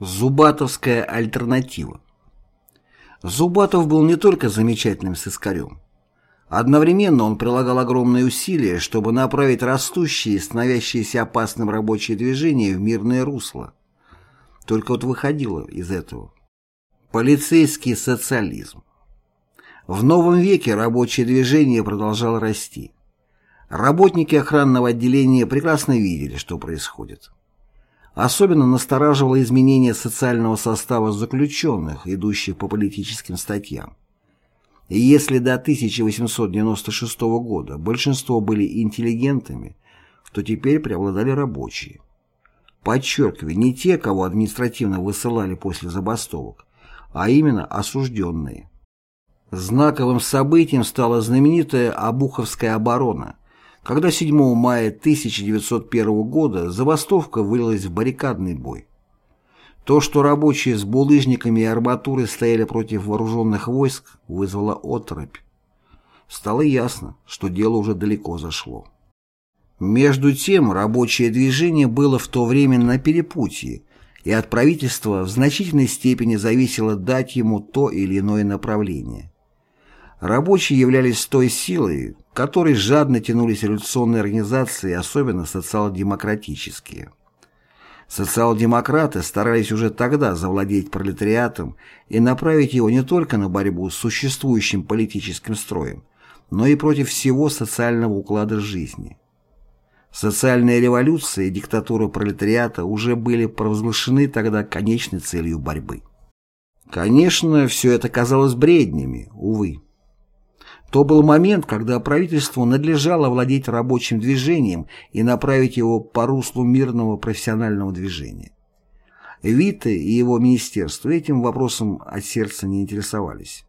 Зубатовская альтернатива Зубатов был не только замечательным сыскарем. Одновременно он прилагал огромные усилия, чтобы направить растущие и становящиеся опасным рабочие движения в мирное русло. Только вот выходило из этого. Полицейский социализм. В новом веке рабочее движение продолжало расти. Работники охранного отделения прекрасно видели, что происходит. Особенно настораживало изменение социального состава заключенных, идущих по политическим статьям. И если до 1896 года большинство были интеллигентами, то теперь преобладали рабочие. Подчеркиваю, не те, кого административно высылали после забастовок, а именно осужденные. Знаковым событием стала знаменитая Обуховская оборона, когда 7 мая 1901 года забастовка вылилась в баррикадный бой. То, что рабочие с булыжниками и арматурой стояли против вооруженных войск, вызвало отрыбь. Стало ясно, что дело уже далеко зашло. Между тем, рабочее движение было в то время на перепутье, и от правительства в значительной степени зависело дать ему то или иное направление. Рабочие являлись той силой, которой жадно тянулись революционные организации, особенно социал-демократические. Социал-демократы старались уже тогда завладеть пролетариатом и направить его не только на борьбу с существующим политическим строем, но и против всего социального уклада жизни. Социальная революция и диктатура пролетариата уже были провозглашены тогда конечной целью борьбы. Конечно, все это казалось бреднями, увы. То был момент, когда правительству надлежало владеть рабочим движением и направить его по руслу мирного профессионального движения. Витте и его министерство этим вопросом от сердца не интересовались.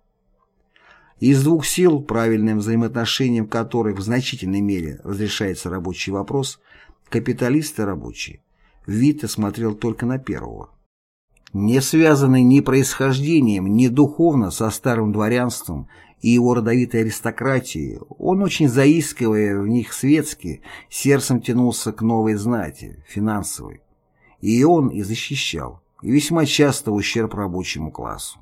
Из двух сил, правильным взаимоотношением которых в значительной мере разрешается рабочий вопрос, капиталисты и рабочие, Витте смотрел только на первого. Не связанный ни происхождением, ни духовно со старым дворянством и его родовитой аристократии, он, очень заискивая в них светски, сердцем тянулся к новой знати, финансовой. И он и защищал, и весьма часто ущерб рабочему классу.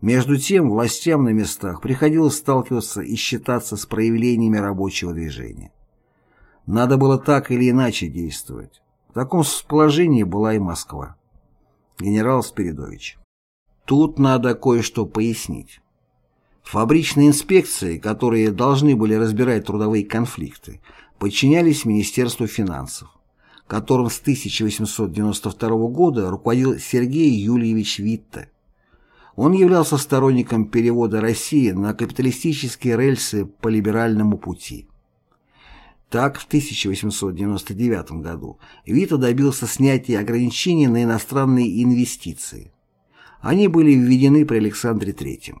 Между тем, властям на местах приходилось сталкиваться и считаться с проявлениями рабочего движения. Надо было так или иначе действовать. В таком положении была и Москва. Генерал Спиридович. Тут надо кое-что пояснить. Фабричные инспекции, которые должны были разбирать трудовые конфликты, подчинялись Министерству финансов, которым с 1892 года руководил Сергей Юльевич Витте. Он являлся сторонником перевода России на капиталистические рельсы по либеральному пути. Так, в 1899 году Витте добился снятия ограничений на иностранные инвестиции. Они были введены при Александре III.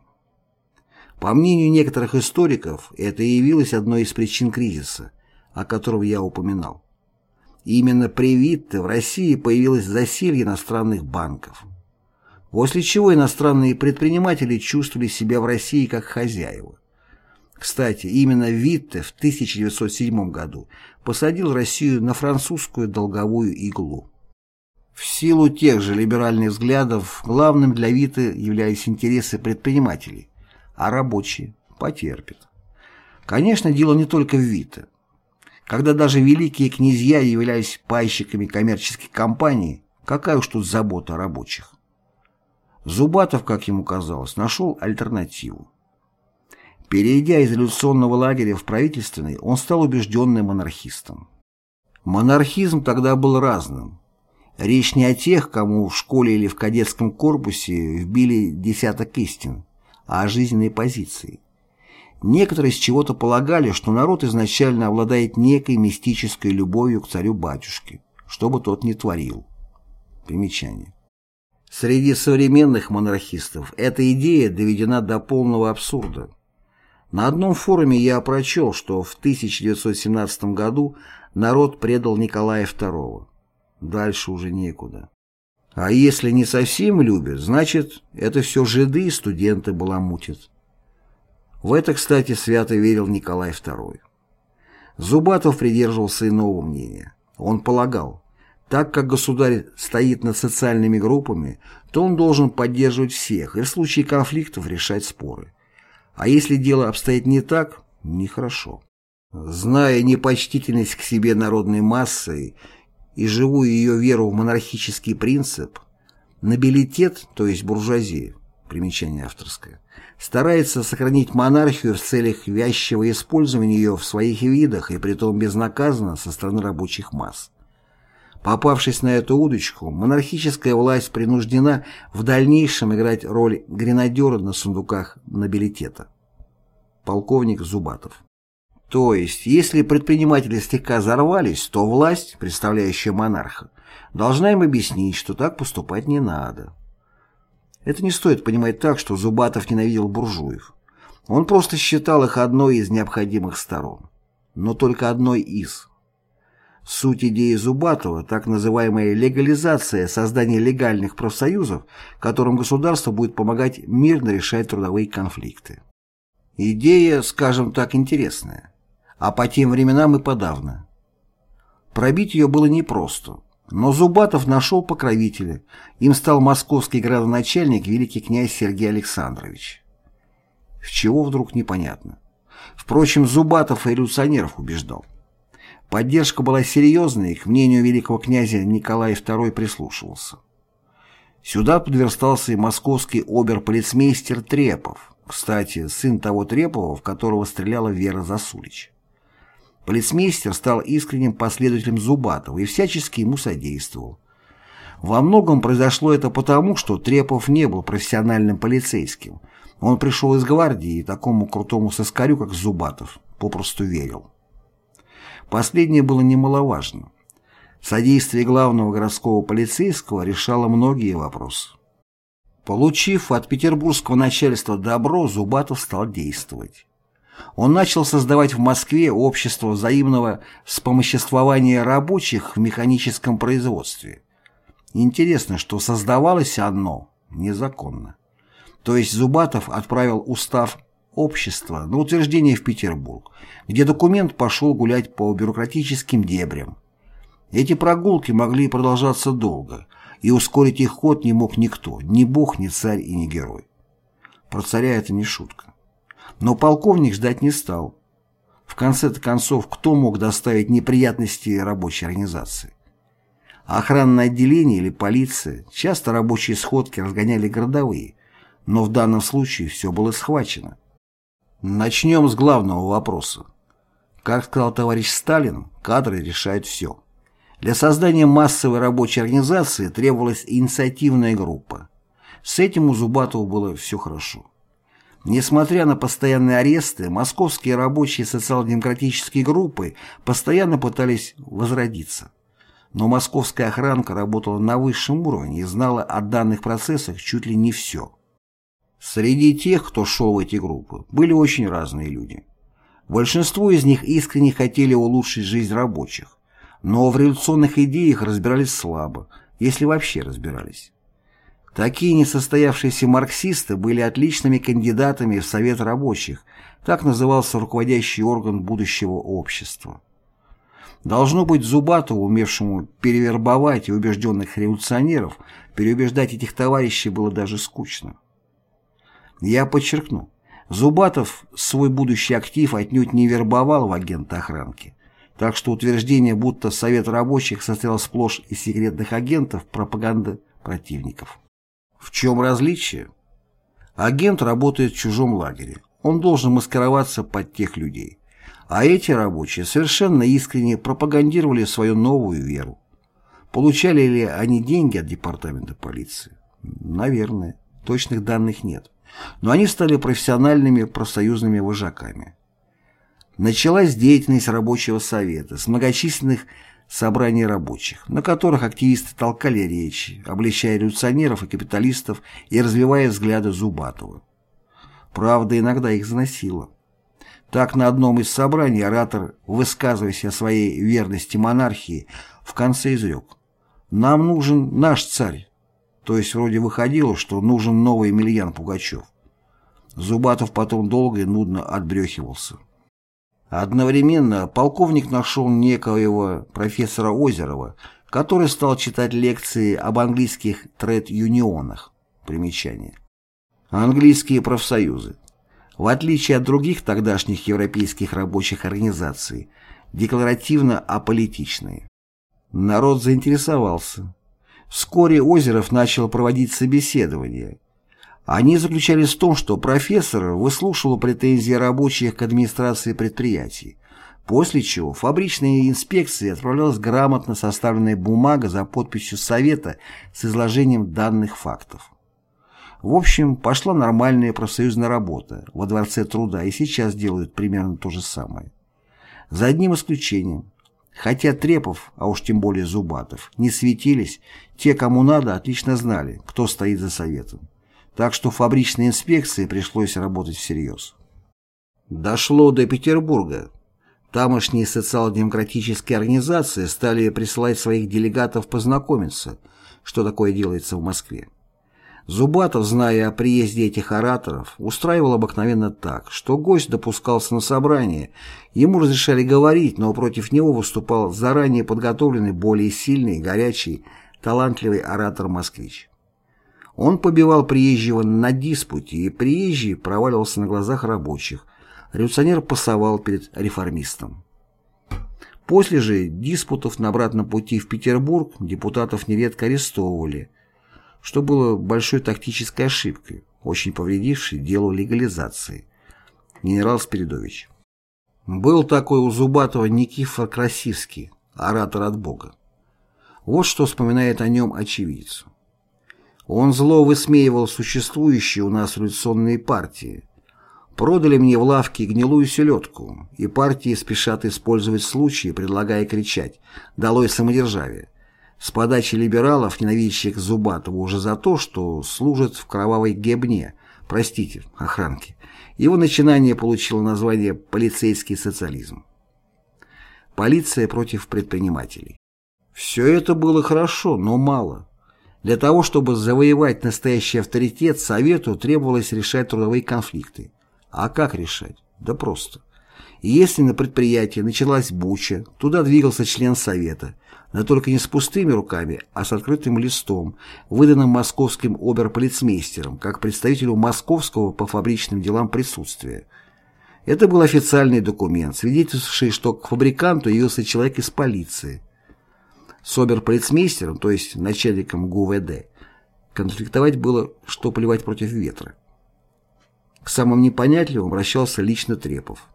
По мнению некоторых историков, это и явилось одной из причин кризиса, о котором я упоминал. Именно при Витте в России появилось засилье иностранных банков. После чего иностранные предприниматели чувствовали себя в России как хозяева. Кстати, именно Витте в 1907 году посадил Россию на французскую долговую иглу. В силу тех же либеральных взглядов главным для Витте являлись интересы предпринимателей, а рабочие потерпят. Конечно, дело не только в Вита. Когда даже великие князья являлись пайщиками коммерческих компаний, какая уж тут забота о рабочих. Зубатов, как ему казалось, нашел альтернативу. Перейдя из революционного лагеря в правительственный, он стал убежденным монархистом. Монархизм тогда был разным. Речь не о тех, кому в школе или в кадетском корпусе вбили десяток истин, а о жизненной позиции. Некоторые с чего-то полагали, что народ изначально обладает некой мистической любовью к царю-батюшке, что бы тот ни творил. Примечание. Среди современных монархистов эта идея доведена до полного абсурда. На одном форуме я прочел, что в 1917 году народ предал Николая II. Дальше уже некуда. А если не совсем любят, значит, это все жиды и студенты баламутят. В это, кстати, свято верил Николай II. Зубатов придерживался иного мнения. Он полагал, Так как государь стоит над социальными группами, то он должен поддерживать всех и в случае конфликтов решать споры. А если дело обстоит не так, нехорошо. Зная непочтительность к себе народной массы и живую ее веру в монархический принцип, нобилитет, то есть буржуазия, примечание авторское, старается сохранить монархию в целях вязчего использования ее в своих видах и притом безнаказанно со стороны рабочих масс. Попавшись на эту удочку, монархическая власть принуждена в дальнейшем играть роль гренадера на сундуках нобилитета. Полковник Зубатов то есть, если предприниматели слегка взорвались, то власть, представляющая монарха, должна им объяснить, что так поступать не надо. Это не стоит понимать так, что Зубатов ненавидел буржуев. Он просто считал их одной из необходимых сторон. Но только одной из. Суть идеи Зубатова – так называемая легализация создания легальных профсоюзов, которым государство будет помогать мирно решать трудовые конфликты. Идея, скажем так, интересная а по тем временам и подавно. Пробить ее было непросто, но Зубатов нашел покровителя, им стал московский градоначальник великий князь Сергей Александрович. В чего вдруг непонятно. Впрочем, Зубатов и революционеров убеждал. Поддержка была серьезной, и к мнению великого князя Николай II прислушивался. Сюда подверстался и московский оберполицмейстер Трепов, кстати, сын того Трепова, в которого стреляла Вера Засулич. Полицмейстер стал искренним последователем Зубатова и всячески ему содействовал. Во многом произошло это потому, что Трепов не был профессиональным полицейским. Он пришел из гвардии и такому крутому соскарю, как Зубатов, попросту верил. Последнее было немаловажно. Содействие главного городского полицейского решало многие вопросы. Получив от петербургского начальства добро, Зубатов стал действовать. Он начал создавать в Москве общество взаимного вспомоществования рабочих в механическом производстве. Интересно, что создавалось оно незаконно. То есть Зубатов отправил устав общества на утверждение в Петербург, где документ пошел гулять по бюрократическим дебрям. Эти прогулки могли продолжаться долго, и ускорить их ход не мог никто, ни бог, ни царь и ни герой. Про царя это не шутка. Но полковник ждать не стал. В конце-то концов, кто мог доставить неприятности рабочей организации? Охранное отделение или полиция, часто рабочие сходки разгоняли городовые, но в данном случае все было схвачено. Начнем с главного вопроса. Как сказал товарищ Сталин, кадры решают все. Для создания массовой рабочей организации требовалась инициативная группа. С этим у Зубатова было все хорошо. Несмотря на постоянные аресты, московские рабочие социал-демократические группы постоянно пытались возродиться. Но московская охранка работала на высшем уровне и знала о данных процессах чуть ли не все. Среди тех, кто шел в эти группы, были очень разные люди. Большинство из них искренне хотели улучшить жизнь рабочих, но в революционных идеях разбирались слабо, если вообще разбирались. Такие несостоявшиеся марксисты были отличными кандидатами в Совет рабочих, так назывался руководящий орган будущего общества. Должно быть Зубатову, умевшему перевербовать и убежденных революционеров, переубеждать этих товарищей было даже скучно. Я подчеркну, Зубатов свой будущий актив отнюдь не вербовал в агента охранки, так что утверждение, будто Совет рабочих состоял сплошь из секретных агентов, пропаганды противников. В чем различие? Агент работает в чужом лагере. Он должен маскироваться под тех людей. А эти рабочие совершенно искренне пропагандировали свою новую веру. Получали ли они деньги от департамента полиции? Наверное. Точных данных нет. Но они стали профессиональными профсоюзными вожаками. Началась деятельность рабочего совета с многочисленных собраний рабочих, на которых активисты толкали речи, обличая революционеров и капиталистов и развивая взгляды Зубатова. Правда, иногда их заносило. Так, на одном из собраний оратор, высказываясь о своей верности монархии, в конце изрек «Нам нужен наш царь». То есть вроде выходило, что нужен новый Емельян Пугачев. Зубатов потом долго и нудно отбрехивался. Одновременно полковник нашел некоего профессора Озерова, который стал читать лекции об английских тред-юнионах. Примечание. Английские профсоюзы. В отличие от других тогдашних европейских рабочих организаций, декларативно аполитичные. Народ заинтересовался. Вскоре Озеров начал проводить собеседования. Они заключались в том, что профессор выслушивал претензии рабочих к администрации предприятий, После чего фабричной инспекции отправлялась грамотно составленная бумага за подписью Совета с изложением данных фактов. В общем, пошла нормальная профсоюзная работа во Дворце труда и сейчас делают примерно то же самое. За одним исключением. Хотя Трепов, а уж тем более Зубатов, не светились, те, кому надо, отлично знали, кто стоит за Советом. Так что фабричной инспекции пришлось работать всерьез. Дошло до Петербурга, Тамошние социал-демократические организации стали присылать своих делегатов познакомиться, что такое делается в Москве. Зубатов, зная о приезде этих ораторов, устраивал обыкновенно так, что гость допускался на собрание, ему разрешали говорить, но против него выступал заранее подготовленный, более сильный, горячий, талантливый оратор-москвич. Он побивал приезжего на диспуте, и приезжий проваливался на глазах рабочих, революционер пасовал перед реформистом. После же диспутов на обратном пути в Петербург депутатов нередко арестовывали, что было большой тактической ошибкой, очень повредившей делу легализации. Генерал Спиридович. Был такой у Зубатова Никифор Красивский, оратор от Бога. Вот что вспоминает о нем очевидец. Он зло высмеивал существующие у нас революционные партии, Продали мне в лавке гнилую селедку, и партии спешат использовать случаи, предлагая кричать «Долой самодержавие!» с подачи либералов, ненавидящих Зубатова уже за то, что служит в кровавой гебне, простите, охранки. Его начинание получило название «полицейский социализм». Полиция против предпринимателей. Все это было хорошо, но мало. Для того, чтобы завоевать настоящий авторитет, Совету требовалось решать трудовые конфликты. А как решать? Да просто. Если на предприятии началась буча, туда двигался член совета, но только не с пустыми руками, а с открытым листом, выданным московским оберполицмейстером, как представителю московского по фабричным делам присутствия. Это был официальный документ, свидетельствовавший, что к фабриканту явился человек из полиции. Оберполицмейстером, то есть начальником ГУВД, конфликтовать было, что плевать против ветра. К самым непонятливым обращался лично Трепов.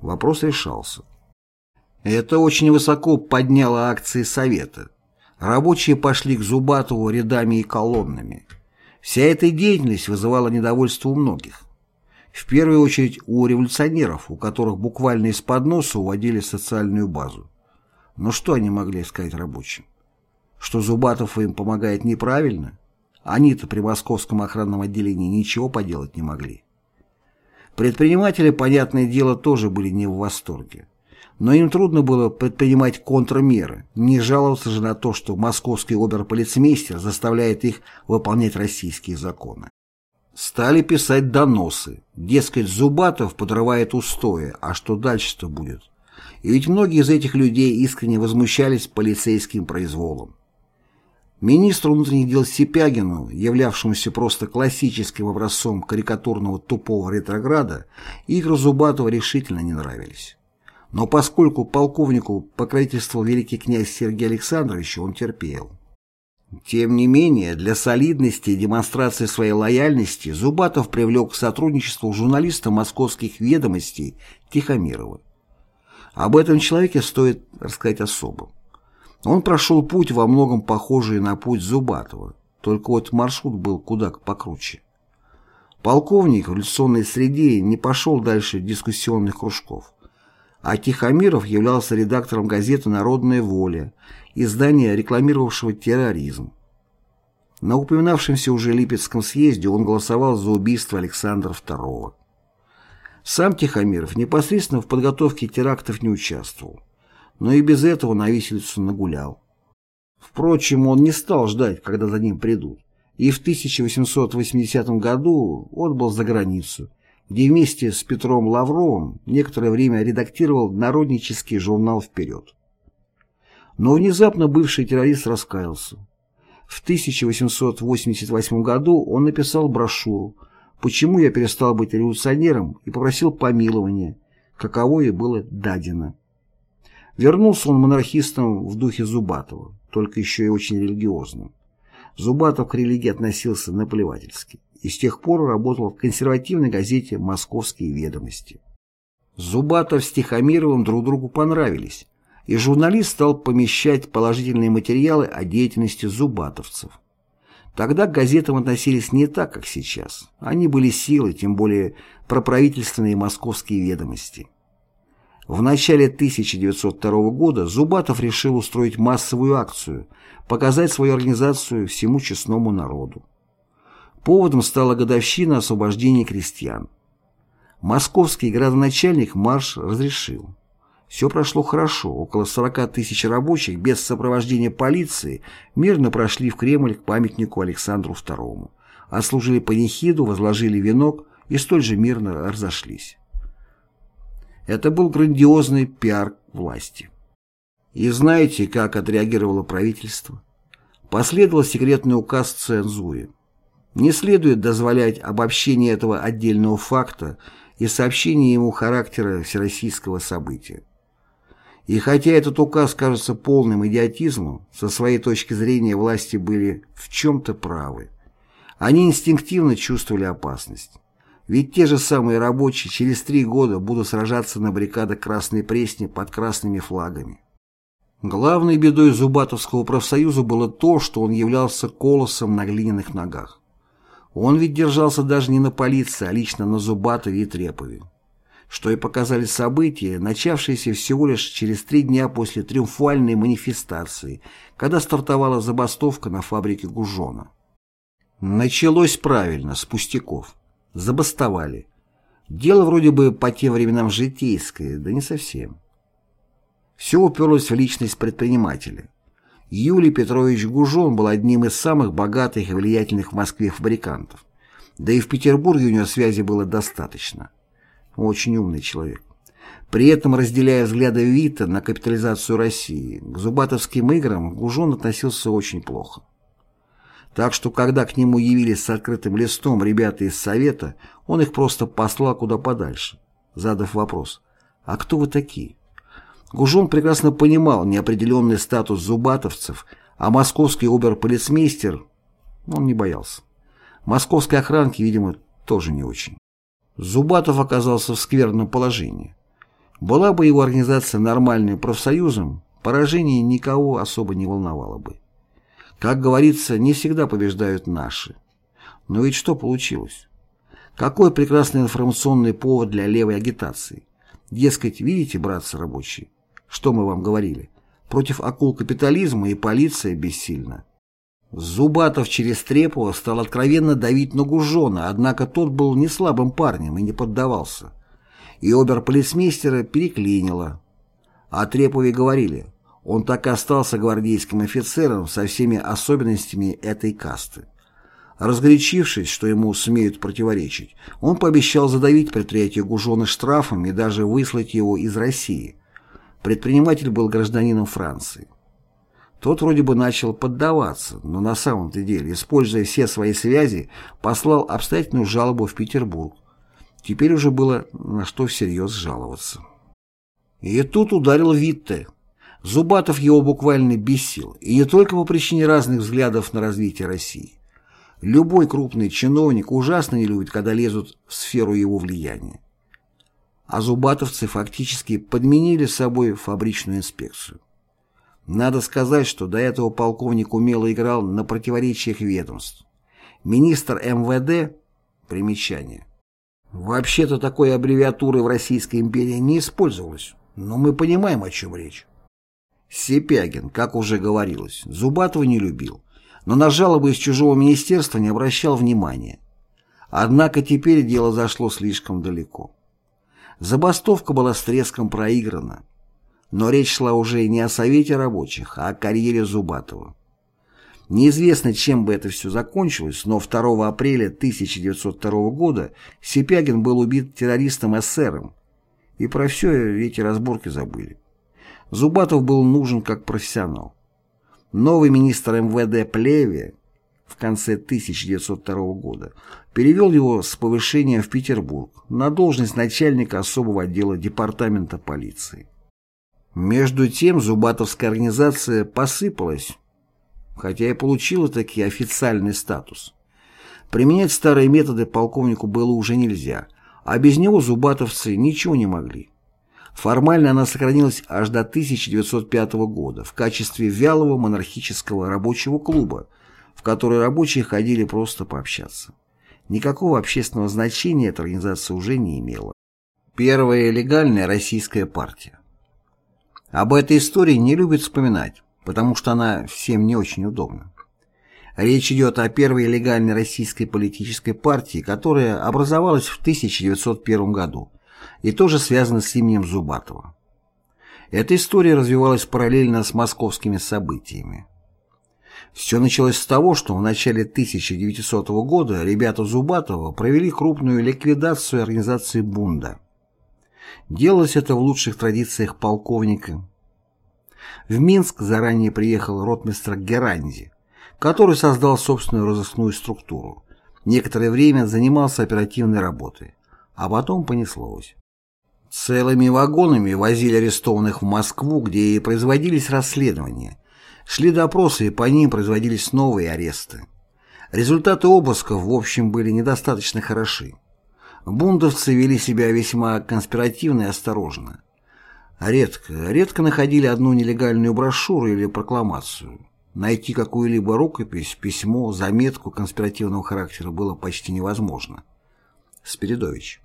Вопрос решался. Это очень высоко подняло акции Совета. Рабочие пошли к Зубатову рядами и колоннами. Вся эта деятельность вызывала недовольство у многих. В первую очередь у революционеров, у которых буквально из-под носа уводили социальную базу. Но что они могли сказать рабочим? Что Зубатов им помогает неправильно? Они-то при московском охранном отделении ничего поделать не могли. Предприниматели, понятное дело, тоже были не в восторге. Но им трудно было предпринимать контрмеры, не жаловаться же на то, что московский оберполицмейстер заставляет их выполнять российские законы. Стали писать доносы. Дескать, Зубатов подрывает устои, а что дальше-то будет? И ведь многие из этих людей искренне возмущались полицейским произволом. Министру внутренних дел Сипягину, являвшемуся просто классическим образцом карикатурного тупого ретрограда, игры Зубатова решительно не нравились. Но поскольку полковнику покровительствовал великий князь Сергей Александрович, он терпел. Тем не менее, для солидности и демонстрации своей лояльности Зубатов привлек к сотрудничеству журналиста московских ведомостей Тихомирова. Об этом человеке стоит рассказать особо. Он прошел путь во многом похожий на путь Зубатова, только вот маршрут был куда покруче. Полковник в революционной среде не пошел дальше дискуссионных кружков, а Тихомиров являлся редактором газеты «Народная воля», издания, рекламировавшего терроризм. На упоминавшемся уже Липецком съезде он голосовал за убийство Александра II. Сам Тихомиров непосредственно в подготовке терактов не участвовал но и без этого на виселицу нагулял. Впрочем, он не стал ждать, когда за ним придут, и в 1880 году отбыл за границу, где вместе с Петром Лавровым некоторое время редактировал народнический журнал «Вперед». Но внезапно бывший террорист раскаялся. В 1888 году он написал брошюру «Почему я перестал быть революционером» и попросил помилования, каково и было дадено. Вернулся он монархистом в духе Зубатова, только еще и очень религиозным. Зубатов к религии относился наплевательски и с тех пор работал в консервативной газете «Московские ведомости». Зубатов с Тихомировым друг другу понравились, и журналист стал помещать положительные материалы о деятельности зубатовцев. Тогда к газетам относились не так, как сейчас. Они были силой, тем более проправительственные московские ведомости. В начале 1902 года Зубатов решил устроить массовую акцию, показать свою организацию всему честному народу. Поводом стала годовщина освобождения крестьян. Московский градоначальник марш разрешил. Все прошло хорошо. Около 40 тысяч рабочих без сопровождения полиции мирно прошли в Кремль к памятнику Александру II, отслужили панихиду, возложили венок и столь же мирно разошлись. Это был грандиозный пиар власти. И знаете, как отреагировало правительство? Последовал секретный указ цензуре. Не следует дозволять обобщение этого отдельного факта и сообщение ему характера всероссийского события. И хотя этот указ кажется полным идиотизмом, со своей точки зрения власти были в чем-то правы. Они инстинктивно чувствовали опасность. Ведь те же самые рабочие через три года будут сражаться на баррикадах Красной Пресни под красными флагами. Главной бедой Зубатовского профсоюза было то, что он являлся колосом на глиняных ногах. Он ведь держался даже не на полиции, а лично на Зубатове и Трепове что и показали события, начавшиеся всего лишь через три дня после триумфальной манифестации, когда стартовала забастовка на фабрике Гужона. Началось правильно, с пустяков. Забастовали. Дело вроде бы по тем временам житейское, да не совсем. Все уперлось в личность предпринимателя. Юлий Петрович Гужон был одним из самых богатых и влиятельных в Москве фабрикантов. Да и в Петербурге у него связи было достаточно. Очень умный человек. При этом, разделяя взгляды Вита на капитализацию России, к зубатовским играм Гужон относился очень плохо. Так что, когда к нему явились с открытым листом ребята из Совета, он их просто послал куда подальше, задав вопрос «А кто вы такие?». Гужон прекрасно понимал неопределенный статус зубатовцев, а московский оберполицмейстер он не боялся. Московской охранки, видимо, тоже не очень. Зубатов оказался в скверном положении. Была бы его организация нормальным профсоюзом, поражение никого особо не волновало бы. Как говорится, не всегда побеждают наши. Но ведь что получилось? Какой прекрасный информационный повод для левой агитации. Дескать, видите, братцы рабочие, что мы вам говорили? Против акул капитализма и полиция бессильна. Зубатов через Трепова стал откровенно давить на Гужона, однако тот был не слабым парнем и не поддавался. И оберполицмейстера переклинило. О Трепове говорили, он так и остался гвардейским офицером со всеми особенностями этой касты. Разгорячившись, что ему смеют противоречить, он пообещал задавить предприятие Гужона штрафом и даже выслать его из России. Предприниматель был гражданином Франции. Тот вроде бы начал поддаваться, но на самом-то деле, используя все свои связи, послал обстоятельную жалобу в Петербург. Теперь уже было на что всерьез жаловаться. И тут ударил Витте. Зубатов его буквально бесил, и не только по причине разных взглядов на развитие России. Любой крупный чиновник ужасно не любит, когда лезут в сферу его влияния. А зубатовцы фактически подменили собой фабричную инспекцию. Надо сказать, что до этого полковник умело играл на противоречиях ведомств. Министр МВД – примечание. Вообще-то такой аббревиатуры в Российской империи не использовалось, но мы понимаем, о чем речь. Сипягин, как уже говорилось, Зубатова не любил, но на жалобы из чужого министерства не обращал внимания. Однако теперь дело зашло слишком далеко. Забастовка была с треском проиграна, но речь шла уже не о Совете рабочих, а о карьере Зубатова. Неизвестно, чем бы это все закончилось, но 2 апреля 1902 года Сипягин был убит террористом-эсером, и про все эти разборки забыли. Зубатов был нужен как профессионал. Новый министр МВД Плеве в конце 1902 года перевел его с повышения в Петербург на должность начальника особого отдела департамента полиции. Между тем Зубатовская организация посыпалась, хотя и получила таки официальный статус. Применять старые методы полковнику было уже нельзя, а без него зубатовцы ничего не могли. Формально она сохранилась аж до 1905 года в качестве вялого монархического рабочего клуба, в который рабочие ходили просто пообщаться. Никакого общественного значения эта организация уже не имела. Первая легальная российская партия. Об этой истории не любят вспоминать, потому что она всем не очень удобна. Речь идет о первой легальной российской политической партии, которая образовалась в 1901 году и тоже связана с именем Зубатова. Эта история развивалась параллельно с московскими событиями. Все началось с того, что в начале 1900 года ребята Зубатова провели крупную ликвидацию организации Бунда. Делалось это в лучших традициях полковника. В Минск заранее приехал ротмистр Геранди, который создал собственную разыскную структуру. Некоторое время занимался оперативной работой, а потом понеслось. Целыми вагонами возили арестованных в Москву, где и производились расследования. Шли допросы, и по ним производились новые аресты. Результаты обысков, в общем, были недостаточно хороши. Бундовцы вели себя весьма конспиративно и осторожно. Редко, редко находили одну нелегальную брошюру или прокламацию. Найти какую-либо рукопись, письмо, заметку конспиративного характера было почти невозможно. Спиридович.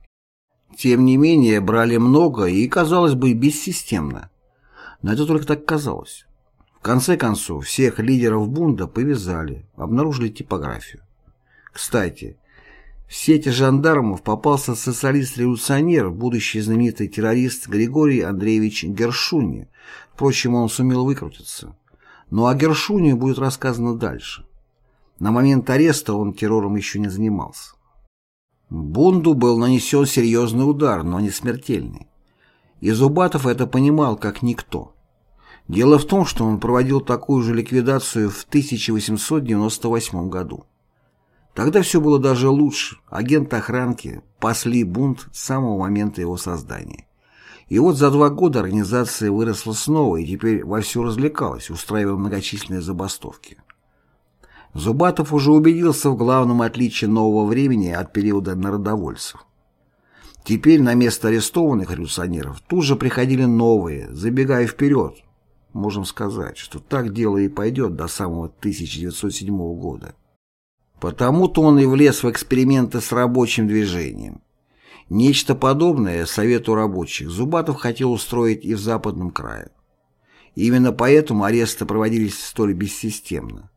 Тем не менее, брали много и, казалось бы, бессистемно. Но это только так казалось. В конце концов, всех лидеров бунда повязали, обнаружили типографию. Кстати, в сети жандармов попался социалист-революционер, будущий знаменитый террорист Григорий Андреевич Гершуни. Впрочем, он сумел выкрутиться. Ну а Гершунию будет рассказано дальше. На момент ареста он террором еще не занимался. Бунду был нанесен серьезный удар, но не смертельный. И Зубатов это понимал как никто. Дело в том, что он проводил такую же ликвидацию в 1898 году. Тогда все было даже лучше. Агенты охранки пасли бунт с самого момента его создания. И вот за два года организация выросла снова и теперь вовсю развлекалась, устраивая многочисленные забастовки. Зубатов уже убедился в главном отличии нового времени от периода народовольцев. Теперь на место арестованных революционеров тут же приходили новые, забегая вперед. Можем сказать, что так дело и пойдет до самого 1907 года. Потому-то он и влез в эксперименты с рабочим движением. Нечто подобное Совету рабочих Зубатов хотел устроить и в Западном крае. именно поэтому аресты проводились столь бессистемно.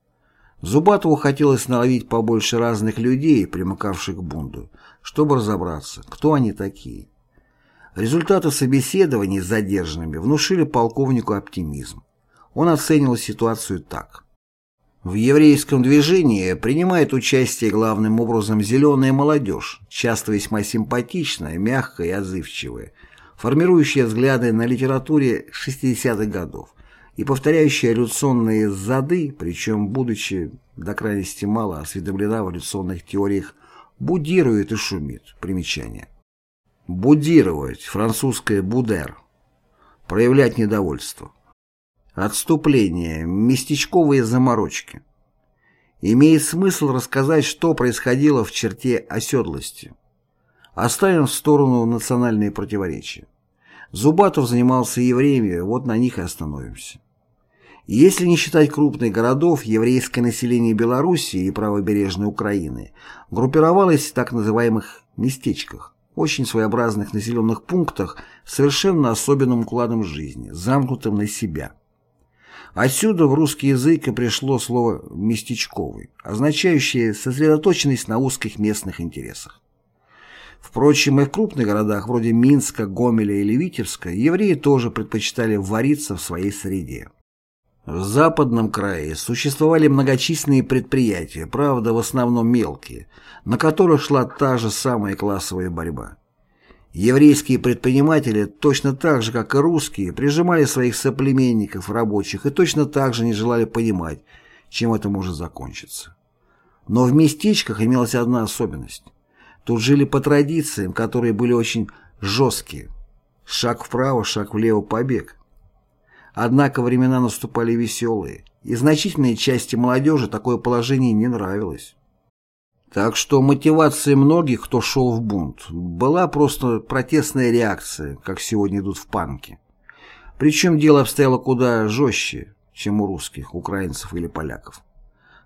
Зубатову хотелось наловить побольше разных людей, примыкавших к бунду, чтобы разобраться, кто они такие. Результаты собеседований с задержанными внушили полковнику оптимизм. Он оценивал ситуацию так. В еврейском движении принимает участие главным образом зеленая молодежь, часто весьма симпатичная, мягкая и отзывчивая, формирующая взгляды на литературе 60-х годов и повторяющая революционные зады, причем, будучи до крайности мало осведомлена в революционных теориях, будирует и шумит. Примечание. Будировать, французское «будер», проявлять недовольство. Отступление, местечковые заморочки. Имеет смысл рассказать, что происходило в черте оседлости. Оставим в сторону национальные противоречия. Зубатов занимался евреями, вот на них и остановимся. Если не считать крупных городов, еврейское население Белоруссии и правобережной Украины группировалось в так называемых «местечках», очень своеобразных населенных пунктах с совершенно особенным укладом жизни, замкнутым на себя – Отсюда в русский язык и пришло слово «местечковый», означающее сосредоточенность на узких местных интересах. Впрочем, и в крупных городах вроде Минска, Гомеля или Витебска евреи тоже предпочитали вариться в своей среде. В западном крае существовали многочисленные предприятия, правда в основном мелкие, на которых шла та же самая классовая борьба. Еврейские предприниматели точно так же, как и русские, прижимали своих соплеменников, рабочих, и точно так же не желали понимать, чем это может закончиться. Но в местечках имелась одна особенность. Тут жили по традициям, которые были очень жесткие. Шаг вправо, шаг влево, побег. Однако времена наступали веселые, и значительной части молодежи такое положение не нравилось. Так что мотивация многих, кто шел в бунт, была просто протестная реакция, как сегодня идут в панке. Причем дело обстояло куда жестче, чем у русских, украинцев или поляков.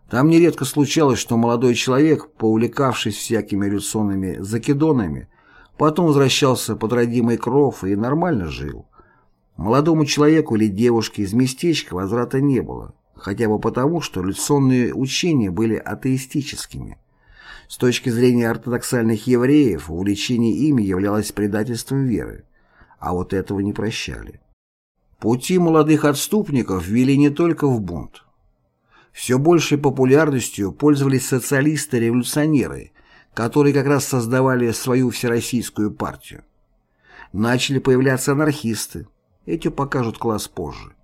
Там нередко случалось, что молодой человек, поувлекавшись всякими революционными закидонами, потом возвращался под родимый кров и нормально жил. Молодому человеку или девушке из местечка возврата не было, хотя бы потому, что революционные учения были атеистическими. С точки зрения ортодоксальных евреев, увлечение ими являлось предательством веры, а вот этого не прощали. Пути молодых отступников вели не только в бунт. Все большей популярностью пользовались социалисты-революционеры, которые как раз создавали свою всероссийскую партию. Начали появляться анархисты, эти покажут класс позже.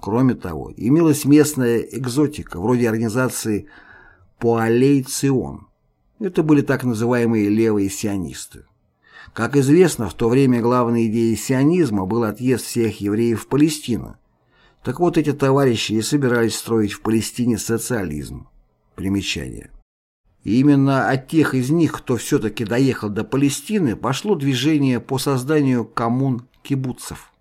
Кроме того, имелась местная экзотика, вроде организации «Пуалей Цион», это были так называемые левые сионисты. Как известно, в то время главной идеей сионизма был отъезд всех евреев в Палестину. Так вот эти товарищи и собирались строить в Палестине социализм. Примечание. И именно от тех из них, кто все-таки доехал до Палестины, пошло движение по созданию коммун-кибуцев.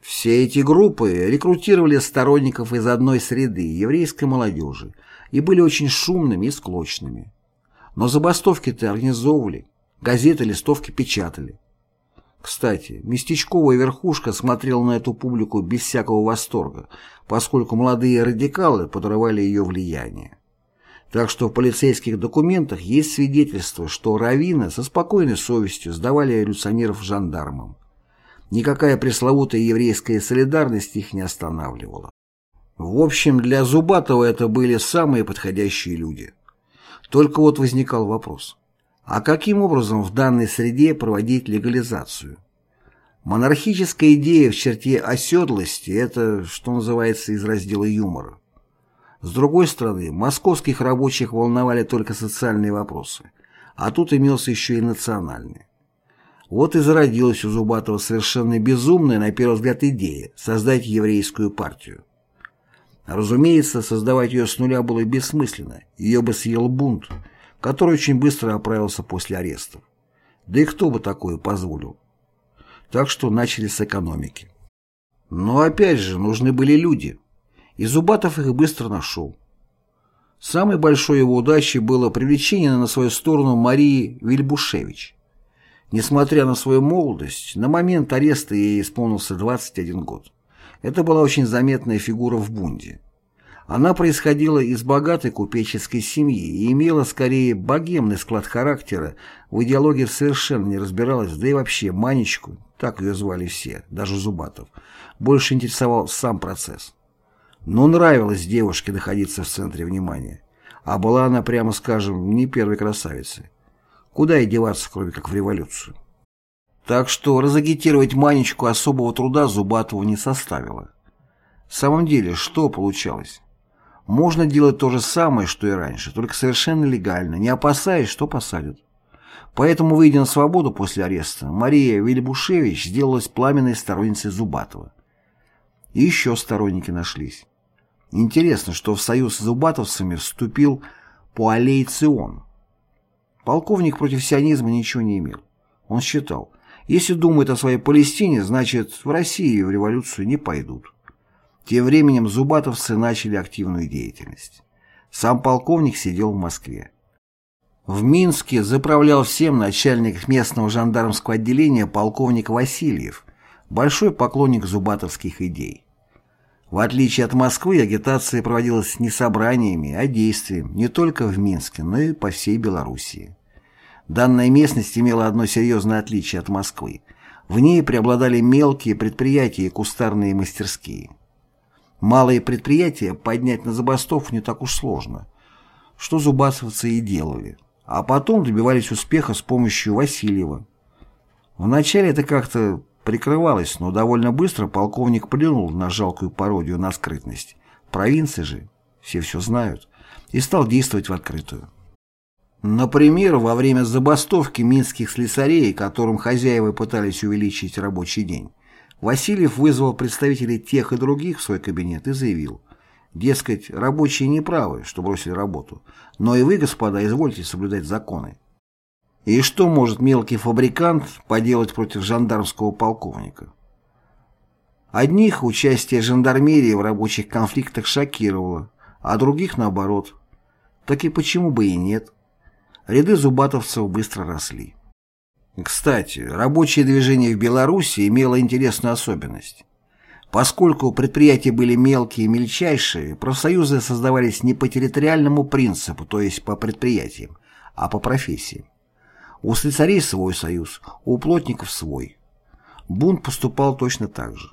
Все эти группы рекрутировали сторонников из одной среды, еврейской молодежи, и были очень шумными и склочными. Но забастовки-то организовывали, газеты, листовки печатали. Кстати, местечковая верхушка смотрела на эту публику без всякого восторга, поскольку молодые радикалы подрывали ее влияние. Так что в полицейских документах есть свидетельство, что раввины со спокойной совестью сдавали революционеров жандармам. Никакая пресловутая еврейская солидарность их не останавливала. В общем, для Зубатова это были самые подходящие люди. Только вот возникал вопрос, а каким образом в данной среде проводить легализацию? Монархическая идея в черте оседлости – это, что называется, из раздела юмора. С другой стороны, московских рабочих волновали только социальные вопросы, а тут имелся еще и национальный. Вот и зародилась у Зубатова совершенно безумная, на первый взгляд, идея – создать еврейскую партию. Разумеется, создавать ее с нуля было бессмысленно, ее бы съел бунт, который очень быстро оправился после ареста. Да и кто бы такое позволил? Так что начали с экономики. Но опять же, нужны были люди, и Зубатов их быстро нашел. Самой большой его удачей было привлечение на свою сторону Марии Вильбушевич. Несмотря на свою молодость, на момент ареста ей исполнился 21 год. Это была очень заметная фигура в бунде. Она происходила из богатой купеческой семьи и имела скорее богемный склад характера, в идеологии совершенно не разбиралась, да и вообще Манечку, так ее звали все, даже Зубатов, больше интересовал сам процесс. Но нравилось девушке находиться в центре внимания, а была она, прямо скажем, не первой красавицей. Куда и деваться, кроме как в революцию. Так что разагитировать Манечку особого труда Зубатову не составило. В самом деле, что получалось? Можно делать то же самое, что и раньше, только совершенно легально, не опасаясь, что посадят. Поэтому, выйдя на свободу после ареста, Мария Вильбушевич сделалась пламенной сторонницей Зубатова. И еще сторонники нашлись. Интересно, что в союз с зубатовцами вступил Пуалей Цион. Полковник против сионизма ничего не имел. Он считал, если думают о своей Палестине, значит, в России в революцию не пойдут. Тем временем зубатовцы начали активную деятельность. Сам полковник сидел в Москве. В Минске заправлял всем начальник местного жандармского отделения полковник Васильев, большой поклонник зубатовских идей. В отличие от Москвы, агитация проводилась не собраниями, а действием не только в Минске, но и по всей Белоруссии. Данная местность имела одно серьезное отличие от Москвы. В ней преобладали мелкие предприятия и кустарные мастерские. Малые предприятия поднять на забастовку не так уж сложно, что зубасовцы и делали, а потом добивались успеха с помощью Васильева. Вначале это как-то прикрывалось, но довольно быстро полковник плюнул на жалкую пародию на скрытность. Провинции же, все все знают, и стал действовать в открытую. Например, во время забастовки минских слесарей, которым хозяева пытались увеличить рабочий день, Васильев вызвал представителей тех и других в свой кабинет и заявил, дескать, рабочие не правы, что бросили работу, но и вы, господа, извольте соблюдать законы. И что может мелкий фабрикант поделать против жандармского полковника? Одних участие жандармерии в рабочих конфликтах шокировало, а других наоборот. Так и почему бы и нет? Ряды зубатовцев быстро росли. Кстати, рабочее движение в Беларуси имело интересную особенность. Поскольку предприятия были мелкие и мельчайшие, профсоюзы создавались не по территориальному принципу, то есть по предприятиям, а по профессиям. У слесарей свой союз, у плотников свой. Бунт поступал точно так же.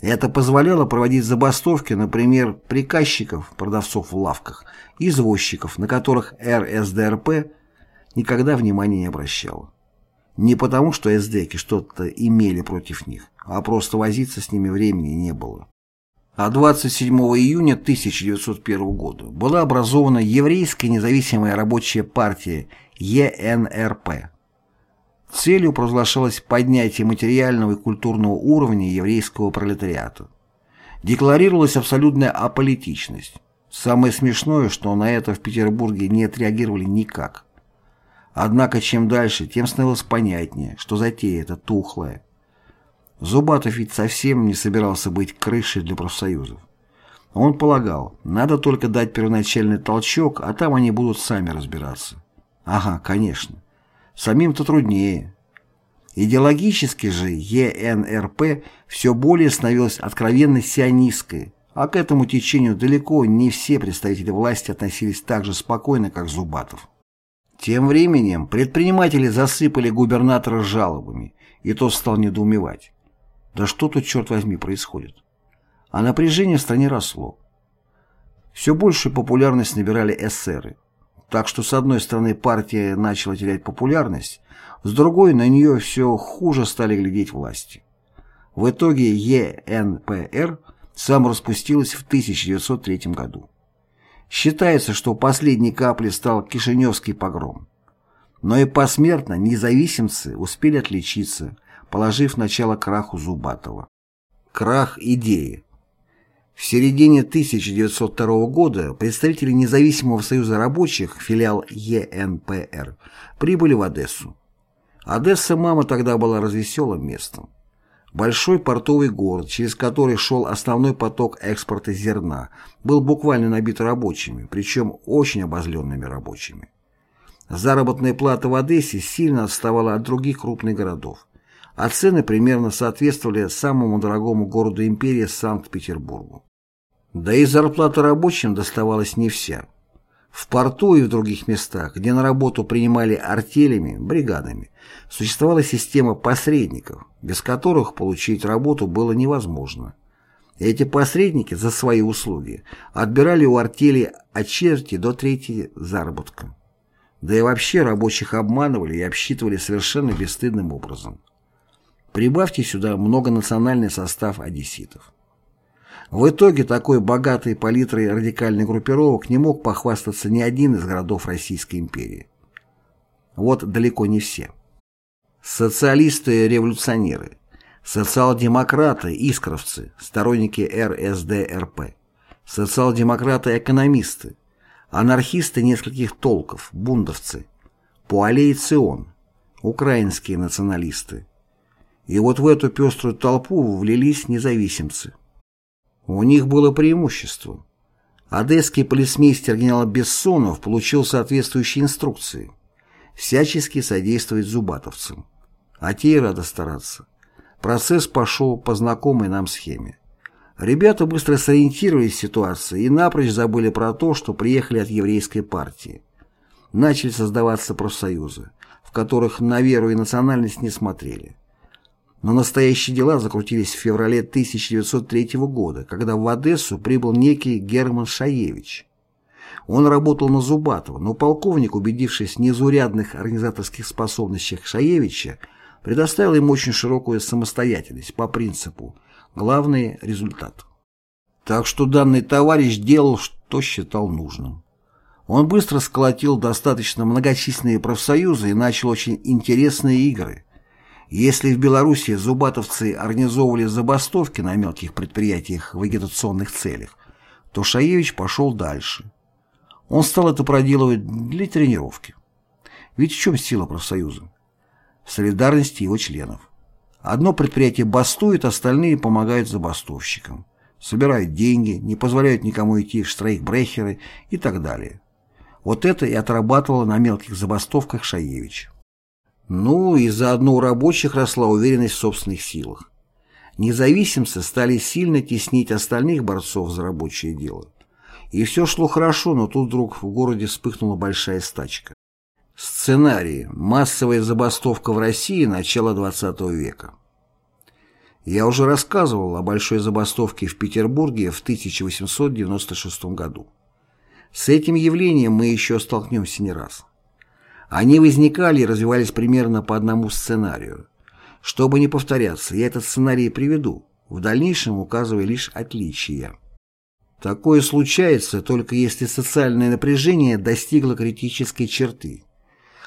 Это позволяло проводить забастовки, например, приказчиков, продавцов в лавках, извозчиков, на которых РСДРП никогда внимания не обращала. Не потому, что эсдеки что-то имели против них, а просто возиться с ними времени не было. А 27 июня 1901 года была образована Еврейская независимая рабочая партия ЕНРП. Целью провозглашалось поднятие материального и культурного уровня еврейского пролетариата. Декларировалась абсолютная аполитичность. Самое смешное, что на это в Петербурге не отреагировали никак. Однако чем дальше, тем становилось понятнее, что затея эта тухлая. Зубатов ведь совсем не собирался быть крышей для профсоюзов. Он полагал, надо только дать первоначальный толчок, а там они будут сами разбираться. Ага, конечно. Самим-то труднее. Идеологически же ЕНРП все более становилась откровенно сионистской, а к этому течению далеко не все представители власти относились так же спокойно, как Зубатов. Тем временем предприниматели засыпали губернатора жалобами, и тот стал недоумевать. Да что тут, черт возьми, происходит? А напряжение в стране росло. Все большую популярность набирали эсеры. Так что с одной стороны партия начала терять популярность, с другой на нее все хуже стали глядеть власти. В итоге ЕНПР сам распустилась в 1903 году. Считается, что последней каплей стал Кишиневский погром. Но и посмертно независимцы успели отличиться, положив начало краху Зубатова. Крах идеи. В середине 1902 года представители Независимого союза рабочих, филиал ЕНПР, прибыли в Одессу. Одесса-мама тогда была развеселым местом. Большой портовый город, через который шел основной поток экспорта зерна, был буквально набит рабочими, причем очень обозленными рабочими. Заработная плата в Одессе сильно отставала от других крупных городов, а цены примерно соответствовали самому дорогому городу империи Санкт-Петербургу. Да и зарплата рабочим доставалась не вся. В порту и в других местах, где на работу принимали артелями, бригадами, существовала система посредников, без которых получить работу было невозможно. Эти посредники за свои услуги отбирали у артели от черти до трети заработка. Да и вообще рабочих обманывали и обсчитывали совершенно бесстыдным образом. Прибавьте сюда многонациональный состав одесситов. В итоге такой богатой палитрой радикальных группировок не мог похвастаться ни один из городов Российской империи. Вот далеко не все. Социалисты-революционеры, социал-демократы-искровцы, сторонники РСДРП, социал-демократы-экономисты, анархисты нескольких толков, бундовцы, Пуалей украинские националисты. И вот в эту пеструю толпу влились независимцы. У них было преимущество. Одесский полицмейстер генерал Бессонов получил соответствующие инструкции. Всячески содействовать зубатовцам. А те и рады стараться. Процесс пошел по знакомой нам схеме. Ребята быстро сориентировались в ситуации и напрочь забыли про то, что приехали от еврейской партии. Начали создаваться профсоюзы, в которых на веру и национальность не смотрели. Но настоящие дела закрутились в феврале 1903 года, когда в Одессу прибыл некий Герман Шаевич. Он работал на Зубатова, но полковник, убедившись в незаурядных организаторских способностях Шаевича, предоставил им очень широкую самостоятельность по принципу «главный результат». Так что данный товарищ делал, что считал нужным. Он быстро сколотил достаточно многочисленные профсоюзы и начал очень интересные игры. Если в Беларуси зубатовцы организовывали забастовки на мелких предприятиях в агитационных целях, то Шаевич пошел дальше. Он стал это проделывать для тренировки. Ведь в чем сила профсоюза? В солидарности его членов. Одно предприятие бастует, остальные помогают забастовщикам. Собирают деньги, не позволяют никому идти в штрейкбрехеры и так далее. Вот это и отрабатывало на мелких забастовках Шаевич. Ну и заодно у рабочих росла уверенность в собственных силах. Независимцы стали сильно теснить остальных борцов за рабочее дело. И все шло хорошо, но тут вдруг в городе вспыхнула большая стачка. Сценарий. Массовая забастовка в России начала XX века. Я уже рассказывал о большой забастовке в Петербурге в 1896 году. С этим явлением мы еще столкнемся не раз. Они возникали и развивались примерно по одному сценарию. Чтобы не повторяться, я этот сценарий приведу, в дальнейшем указывая лишь отличия. Такое случается только если социальное напряжение достигло критической черты,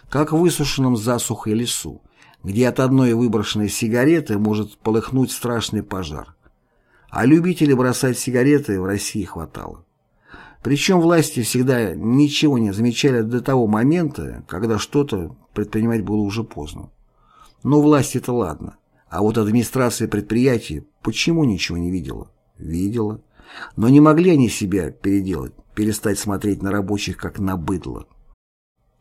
как в высушенном засухой лесу, где от одной выброшенной сигареты может полыхнуть страшный пожар. А любителей бросать сигареты в России хватало. Причем власти всегда ничего не замечали до того момента, когда что-то предпринимать было уже поздно. Но власть это ладно. А вот администрация предприятий почему ничего не видела? Видела. Но не могли они себя переделать, перестать смотреть на рабочих как на быдло.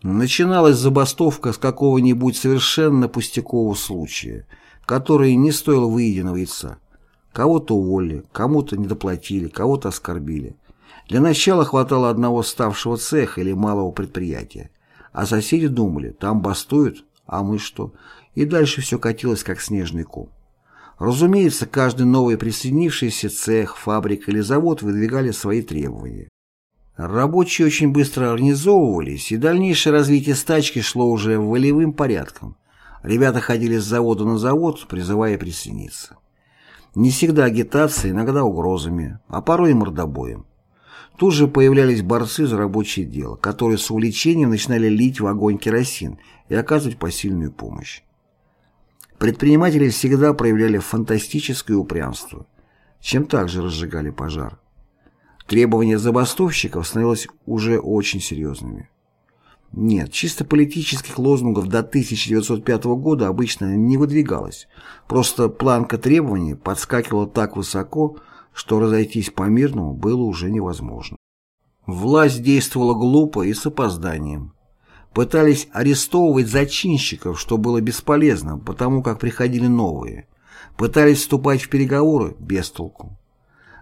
Начиналась забастовка с какого-нибудь совершенно пустякового случая, который не стоил выеденного яйца. Кого-то уволили, кому-то недоплатили, кого-то оскорбили. Для начала хватало одного ставшего цеха или малого предприятия. А соседи думали, там бастуют, а мы что? И дальше все катилось, как снежный ком. Разумеется, каждый новый присоединившийся цех, фабрика или завод выдвигали свои требования. Рабочие очень быстро организовывались, и дальнейшее развитие стачки шло уже волевым порядком. Ребята ходили с завода на завод, призывая присоединиться. Не всегда агитацией, иногда угрозами, а порой и мордобоем. Тут же появлялись борцы за рабочее дело, которые с увлечением начинали лить в огонь керосин и оказывать посильную помощь. Предприниматели всегда проявляли фантастическое упрямство, чем также разжигали пожар. Требования забастовщиков становились уже очень серьезными. Нет, чисто политических лозунгов до 1905 года обычно не выдвигалось. Просто планка требований подскакивала так высоко, что разойтись по-мирному было уже невозможно. Власть действовала глупо и с опозданием. Пытались арестовывать зачинщиков, что было бесполезно, потому как приходили новые. Пытались вступать в переговоры без толку.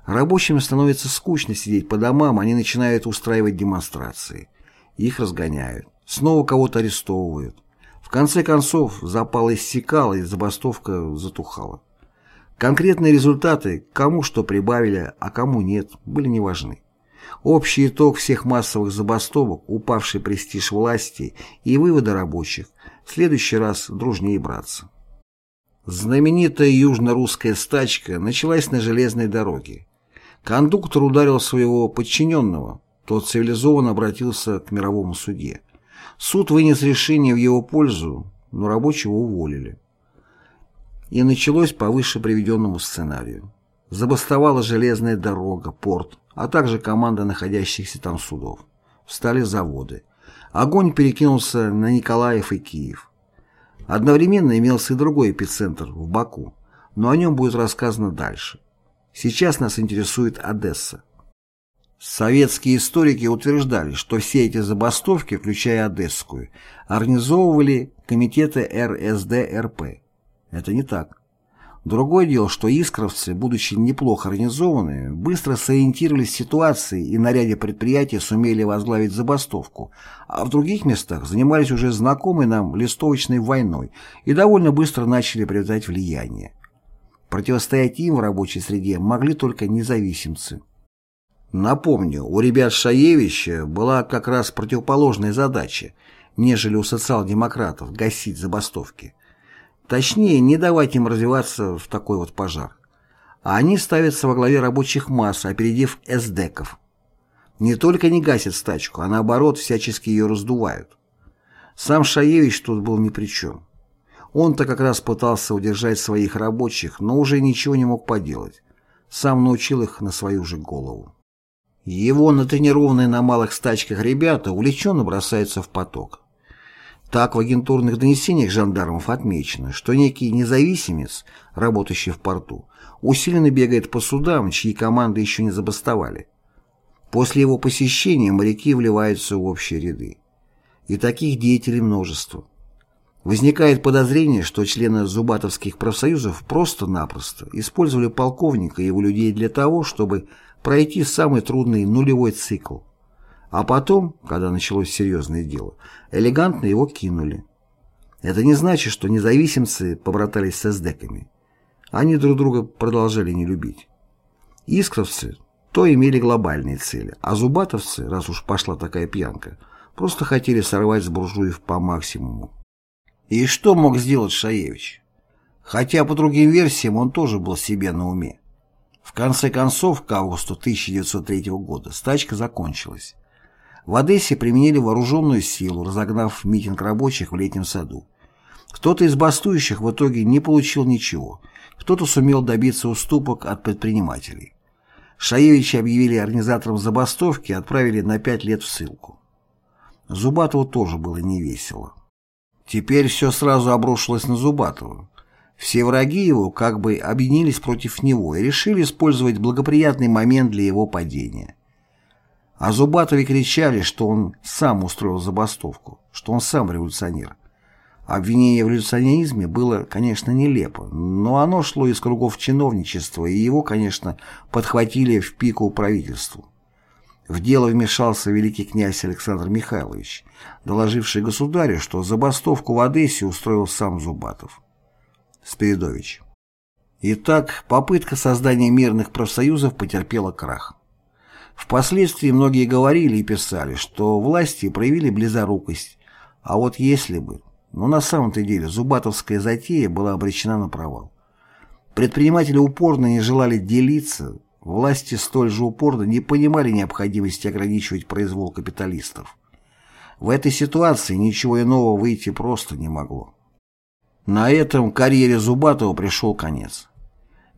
Рабочим становится скучно сидеть по домам, они начинают устраивать демонстрации. Их разгоняют. Снова кого-то арестовывают. В конце концов, запал иссякал, и забастовка затухала. Конкретные результаты, кому что прибавили, а кому нет, были не важны. Общий итог всех массовых забастовок, упавший престиж власти и выводы рабочих в следующий раз дружнее браться. Знаменитая южно-русская стачка началась на железной дороге. Кондуктор ударил своего подчиненного, тот цивилизованно обратился к мировому суде. Суд вынес решение в его пользу, но рабочего уволили. И началось по выше приведенному сценарию. Забастовала железная дорога, порт, а также команда находящихся там судов. Встали заводы. Огонь перекинулся на Николаев и Киев. Одновременно имелся и другой эпицентр в Баку, но о нем будет рассказано дальше. Сейчас нас интересует Одесса. Советские историки утверждали, что все эти забастовки, включая Одесскую, организовывали комитеты РСДРП. Это не так. Другое дело, что искровцы, будучи неплохо организованы, быстро сориентировались в ситуации и на ряде предприятий сумели возглавить забастовку, а в других местах занимались уже знакомой нам листовочной войной и довольно быстро начали приобретать влияние. Противостоять им в рабочей среде могли только независимцы. Напомню, у ребят Шаевича была как раз противоположная задача, нежели у социал-демократов гасить забастовки. Точнее, не давать им развиваться в такой вот пожар. А они ставятся во главе рабочих масс, опередив эсдеков. Не только не гасят стачку, а наоборот всячески ее раздувают. Сам Шаевич тут был ни при чем. Он-то как раз пытался удержать своих рабочих, но уже ничего не мог поделать. Сам научил их на свою же голову. Его натренированные на малых стачках ребята увлеченно бросаются в поток. Так в агентурных донесениях жандармов отмечено, что некий независимец, работающий в порту, усиленно бегает по судам, чьи команды еще не забастовали. После его посещения моряки вливаются в общие ряды. И таких деятелей множество. Возникает подозрение, что члены зубатовских профсоюзов просто-напросто использовали полковника и его людей для того, чтобы пройти самый трудный нулевой цикл. А потом, когда началось серьезное дело, элегантно его кинули. Это не значит, что независимцы побратались с эсдеками. Они друг друга продолжали не любить. Искровцы то имели глобальные цели, а зубатовцы, раз уж пошла такая пьянка, просто хотели сорвать с буржуев по максимуму. И что мог сделать Шаевич? Хотя по другим версиям он тоже был себе на уме. В конце концов, к августу 1903 года стачка закончилась. В Одессе применили вооруженную силу, разогнав митинг рабочих в летнем саду. Кто-то из бастующих в итоге не получил ничего, кто-то сумел добиться уступок от предпринимателей. Шаевича объявили организатором забастовки и отправили на пять лет в ссылку. Зубатову тоже было невесело. Теперь все сразу обрушилось на Зубатова. Все враги его как бы объединились против него и решили использовать благоприятный момент для его падения. О Зубатове кричали, что он сам устроил забастовку, что он сам революционер. Обвинение в революционизме было, конечно, нелепо, но оно шло из кругов чиновничества, и его, конечно, подхватили в пику правительству. В дело вмешался великий князь Александр Михайлович, доложивший государю, что забастовку в Одессе устроил сам Зубатов. Спиридович. Итак, попытка создания мирных профсоюзов потерпела крах. Впоследствии многие говорили и писали, что власти проявили близорукость, а вот если бы... Но на самом-то деле зубатовская затея была обречена на провал. Предприниматели упорно не желали делиться, власти столь же упорно не понимали необходимости ограничивать произвол капиталистов. В этой ситуации ничего иного выйти просто не могло. На этом карьере Зубатова пришел конец.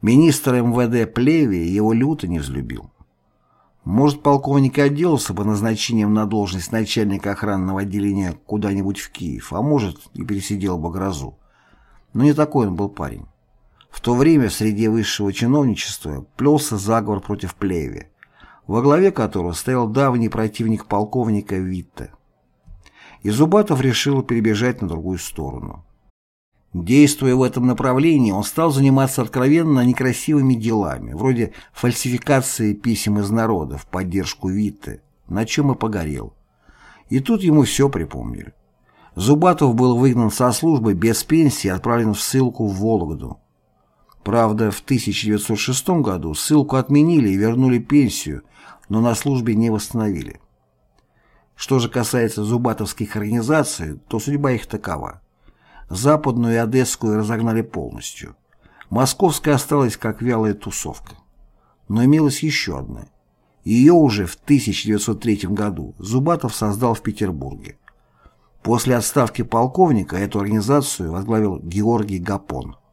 Министр МВД Плеви его люто не взлюбил. Может, полковник отделался бы назначением на должность начальника охранного отделения куда-нибудь в Киев, а может, и пересидел бы грозу. Но не такой он был парень. В то время среди высшего чиновничества плелся заговор против Плеви, во главе которого стоял давний противник полковника Витте. И Зубатов решил перебежать на другую сторону. Действуя в этом направлении, он стал заниматься откровенно некрасивыми делами, вроде фальсификации писем из народа в поддержку Витте, на чем и погорел. И тут ему все припомнили. Зубатов был выгнан со службы без пенсии и отправлен в ссылку в Вологду. Правда, в 1906 году ссылку отменили и вернули пенсию, но на службе не восстановили. Что же касается зубатовских организаций, то судьба их такова. Западную и Одесскую разогнали полностью. Московская осталась как вялая тусовка. Но имелась еще одна. Ее уже в 1903 году Зубатов создал в Петербурге. После отставки полковника эту организацию возглавил Георгий Гапон.